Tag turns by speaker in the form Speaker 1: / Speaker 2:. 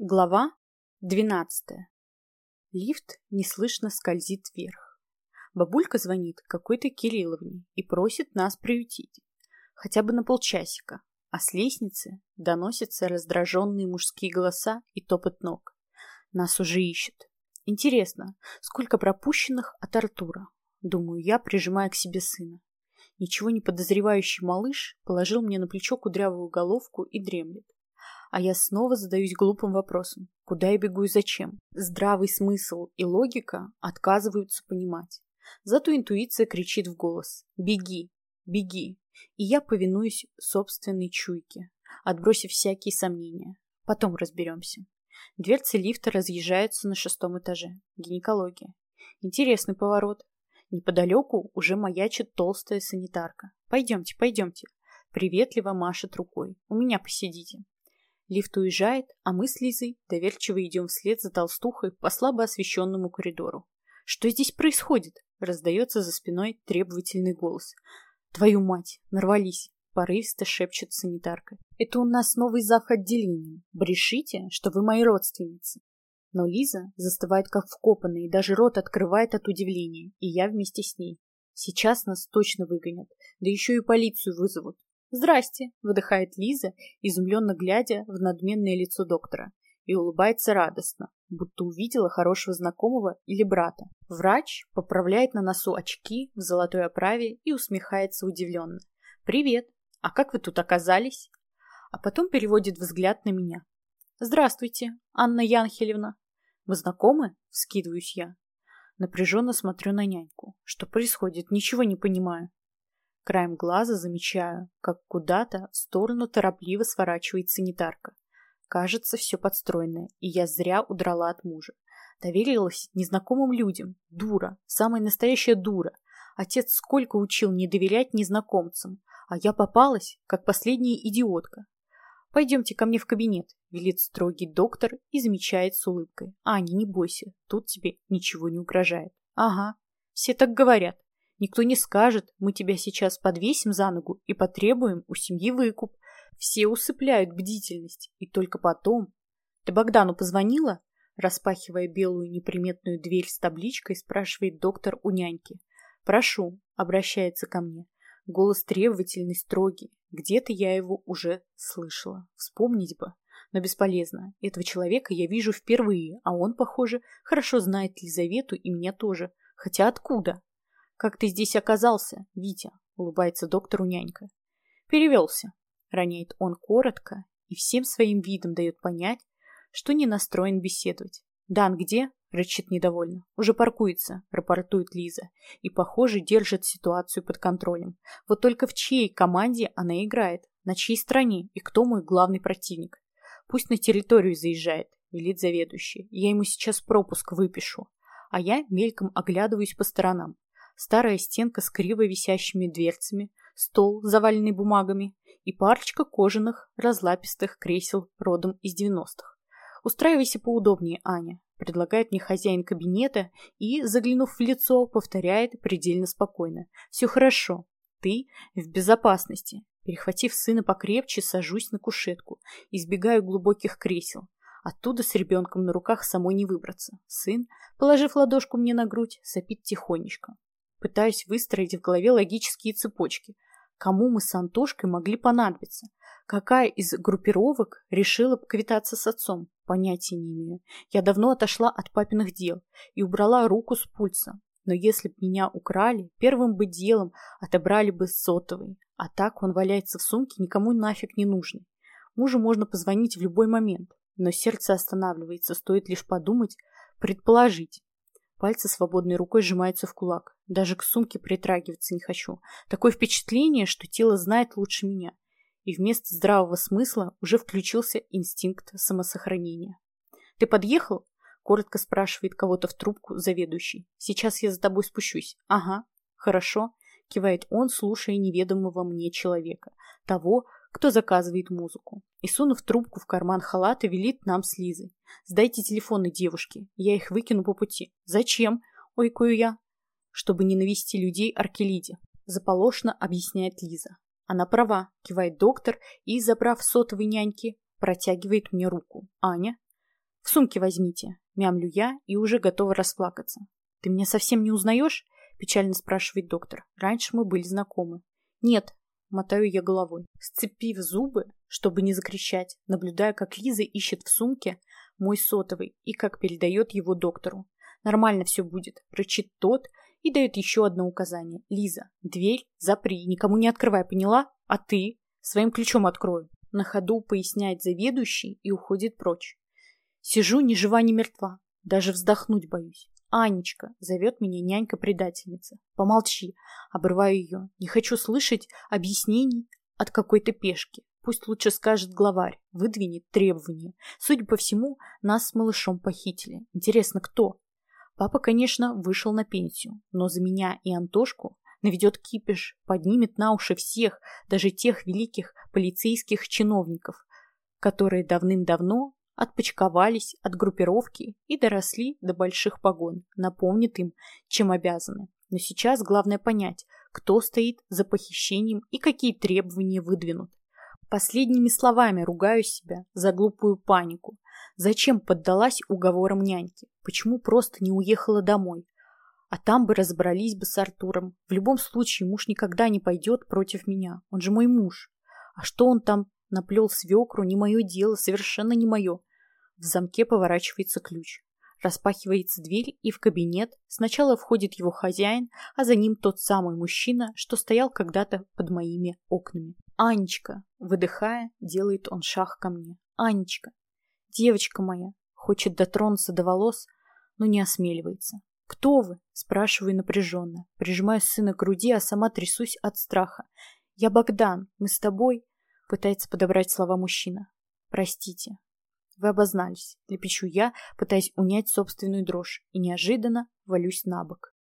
Speaker 1: Глава 12. Лифт неслышно скользит вверх. Бабулька звонит какой-то Кирилловне и просит нас приютить. Хотя бы на полчасика. А с лестницы доносятся раздраженные мужские голоса и топот ног. Нас уже ищут. Интересно, сколько пропущенных от Артура? Думаю я, прижимая к себе сына. Ничего не подозревающий малыш положил мне на плечо кудрявую головку и дремлет. А я снова задаюсь глупым вопросом. Куда я бегу и зачем? Здравый смысл и логика отказываются понимать. Зато интуиция кричит в голос. Беги, беги. И я повинуюсь собственной чуйке, отбросив всякие сомнения. Потом разберемся. Дверцы лифта разъезжаются на шестом этаже. Гинекология. Интересный поворот. Неподалеку уже маячит толстая санитарка. Пойдемте, пойдемте. Приветливо машет рукой. У меня посидите. Лифт уезжает, а мы с Лизой доверчиво идем вслед за толстухой по слабо освещенному коридору. «Что здесь происходит?» — раздается за спиной требовательный голос. «Твою мать! Нарвались!» — порывисто шепчет санитарка. «Это у нас новый зав. отделением. Брешите, что вы мои родственницы!» Но Лиза застывает как вкопанная и даже рот открывает от удивления, и я вместе с ней. Сейчас нас точно выгонят, да еще и полицию вызовут. «Здрасте!» — выдыхает Лиза, изумленно глядя в надменное лицо доктора, и улыбается радостно, будто увидела хорошего знакомого или брата. Врач поправляет на носу очки в золотой оправе и усмехается удивленно. «Привет! А как вы тут оказались?» А потом переводит взгляд на меня. «Здравствуйте, Анна Янхелевна!» «Вы знакомы?» — вскидываюсь я. Напряженно смотрю на няньку. Что происходит? Ничего не понимаю. Краем глаза замечаю, как куда-то в сторону торопливо сворачивает санитарка. Кажется, все подстроенное, и я зря удрала от мужа. Доверилась незнакомым людям. Дура. Самая настоящая дура. Отец сколько учил не доверять незнакомцам. А я попалась, как последняя идиотка. «Пойдемте ко мне в кабинет», — велит строгий доктор и замечает с улыбкой. «Аня, не бойся, тут тебе ничего не угрожает». «Ага, все так говорят. Никто не скажет, мы тебя сейчас подвесим за ногу и потребуем у семьи выкуп. Все усыпляют бдительность. И только потом... Ты Богдану позвонила? Распахивая белую неприметную дверь с табличкой, спрашивает доктор у няньки. «Прошу», — обращается ко мне. Голос требовательный, строгий. Где-то я его уже слышала. Вспомнить бы. Но бесполезно. Этого человека я вижу впервые, а он, похоже, хорошо знает Лизавету и меня тоже. Хотя откуда? «Как ты здесь оказался, Витя?» — улыбается доктору нянька. «Перевелся», — роняет он коротко и всем своим видом дает понять, что не настроен беседовать. «Дан где?» — рычит недовольно. «Уже паркуется», — рапортует Лиза. И, похоже, держит ситуацию под контролем. Вот только в чьей команде она играет? На чьей стороне? И кто мой главный противник? Пусть на территорию заезжает, велит заведующий. Я ему сейчас пропуск выпишу. А я мельком оглядываюсь по сторонам старая стенка с криво висящими дверцами, стол, заваленный бумагами, и парочка кожаных разлапистых кресел родом из девяностых. «Устраивайся поудобнее, Аня», — предлагает мне хозяин кабинета и, заглянув в лицо, повторяет предельно спокойно. «Все хорошо. Ты в безопасности». Перехватив сына покрепче, сажусь на кушетку, избегаю глубоких кресел. Оттуда с ребенком на руках самой не выбраться. Сын, положив ладошку мне на грудь, сопит тихонечко. Пытаюсь выстроить в голове логические цепочки. Кому мы с Антошкой могли понадобиться? Какая из группировок решила поквитаться с отцом? Понятия не имею. Я давно отошла от папиных дел и убрала руку с пульса. Но если б меня украли, первым бы делом отобрали бы сотовый. А так он валяется в сумке, никому нафиг не нужный. Мужу можно позвонить в любой момент. Но сердце останавливается, стоит лишь подумать, предположить. Пальцы свободной рукой сжимаются в кулак. Даже к сумке притрагиваться не хочу. Такое впечатление, что тело знает лучше меня. И вместо здравого смысла уже включился инстинкт самосохранения. «Ты подъехал?» — коротко спрашивает кого-то в трубку заведующий. «Сейчас я за тобой спущусь». «Ага, хорошо», — кивает он, слушая неведомого мне человека. Того, кто заказывает музыку. И, сунув трубку в карман халата, велит нам с Лизой. «Сдайте телефоны девушки, я их выкину по пути». «Зачем?» — ойкую я. «Чтобы не навести людей Аркелиде», — заполошно объясняет Лиза. Она права, кивает доктор и, забрав сотовой няньки, протягивает мне руку. «Аня?» В сумке возьмите, мямлю я и уже готова расплакаться. Ты меня совсем не узнаешь? Печально спрашивает доктор. Раньше мы были знакомы. Нет, мотаю я головой. Сцепив зубы, чтобы не закричать, наблюдая, как Лиза ищет в сумке мой сотовый и как передает его доктору. Нормально все будет, рычит тот и дает еще одно указание. Лиза, дверь запри, никому не открывай, поняла? А ты? Своим ключом открою. На ходу поясняет заведующий и уходит прочь. Сижу ни жива, ни мертва. Даже вздохнуть боюсь. Анечка, зовет меня нянька-предательница. Помолчи, обрываю ее. Не хочу слышать объяснений от какой-то пешки. Пусть лучше скажет главарь, выдвинет требования. Судя по всему, нас с малышом похитили. Интересно, кто? Папа, конечно, вышел на пенсию, но за меня и Антошку наведет кипиш, поднимет на уши всех, даже тех великих полицейских чиновников, которые давным-давно отпочковались от группировки и доросли до больших погон, напомнит им, чем обязаны. Но сейчас главное понять, кто стоит за похищением и какие требования выдвинут. Последними словами ругаю себя за глупую панику. Зачем поддалась уговорам няньки? Почему просто не уехала домой? А там бы разобрались бы с Артуром. В любом случае муж никогда не пойдет против меня. Он же мой муж. А что он там наплел свекру, не мое дело, совершенно не мое. В замке поворачивается ключ. Распахивается дверь, и в кабинет сначала входит его хозяин, а за ним тот самый мужчина, что стоял когда-то под моими окнами. «Анечка!» Выдыхая, делает он шаг ко мне. «Анечка! Девочка моя!» Хочет дотронуться до волос, но не осмеливается. «Кто вы?» – спрашиваю напряженно. Прижимаю сына к груди, а сама трясусь от страха. «Я Богдан. Мы с тобой?» – пытается подобрать слова мужчина. «Простите, вы обознались, лепечу я, пытаясь унять собственную дрожь, и неожиданно валюсь на бок.